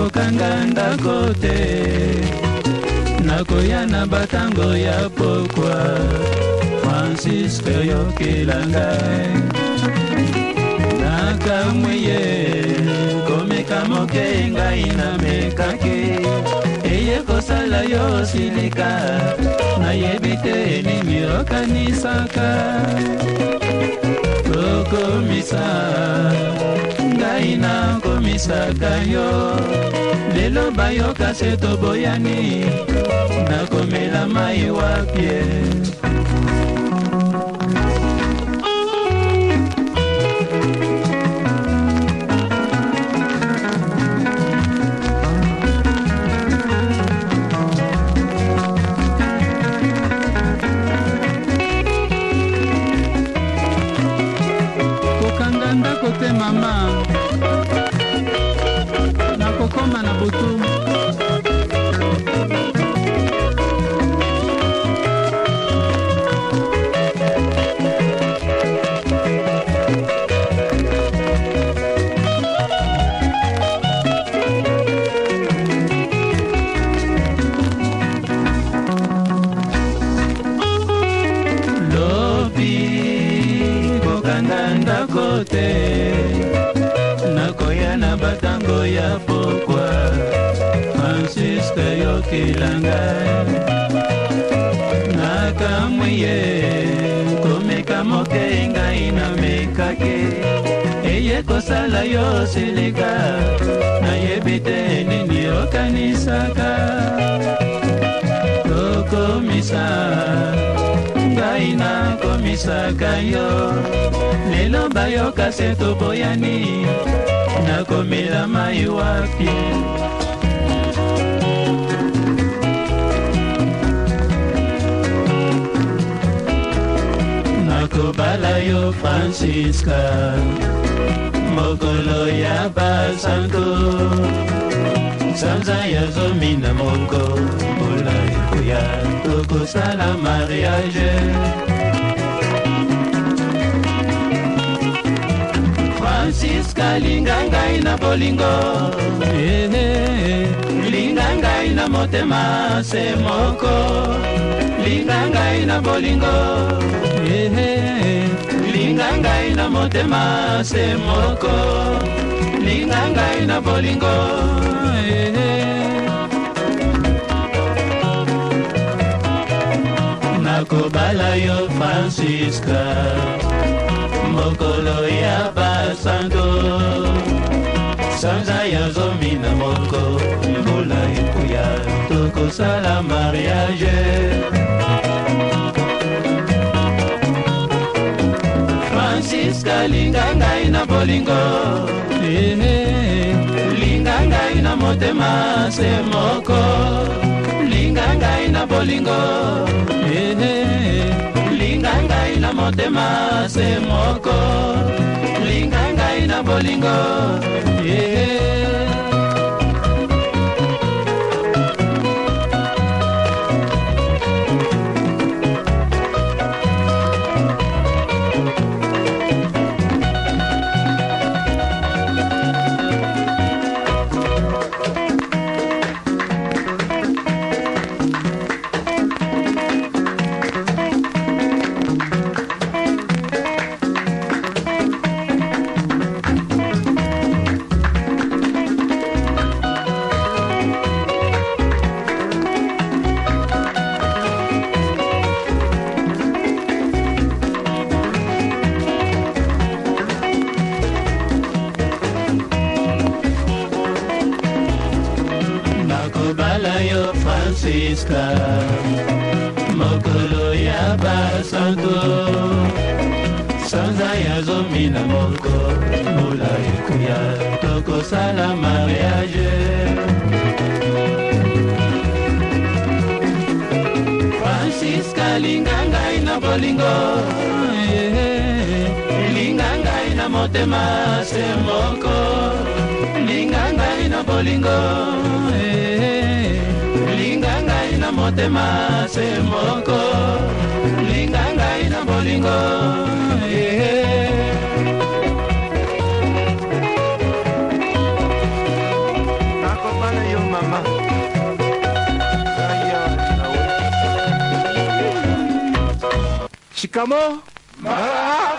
nakokanga ndako te nakoya na batango ya pokwa fransiske yokelanga nakamwi ye komeka moke ngai namekaki eye kosala yo silika nayebi te nini okanisaka tokomisa ngai nakomisaka yo lelo bayoka se toboyani nakomela mai wapie butuh okoyokelanga nakamwi ye komeka moke ngai namekake eye kosala yo silika nayebi te nini okanisaka tokomisa ngai nakomisaka yo lelo bayoka se toboyani nakomela mai wapi yo francisca mokolo ya basanto sanza ya zomi na moko mpona ekoya tokosala mariage francisca linga ngai na bolingo linga ngai na motema se moko linga ngai na bolingo yeah. linga ngai na motema se moko linga ngai na bolingo nakobala yo francisca mokolo ya basanto sanza ya zomi na moko mbula ekuya tokosala mariage linga ngai na bolingo linga ngai na motema se moko linga ngai na bolingo linga ngai na motema se moko linga ngai na bolingo yeah. francisca mokolo ya basanto sanza ya zomi na moko mbula ekuya tokosala mariage francisca linga ngai na bolingo linga ngai na motema se moko linga ngai na bolingo eh. na motema se moko linga ngai na bolingo eh. nakobana yo mama shikamo ma ah!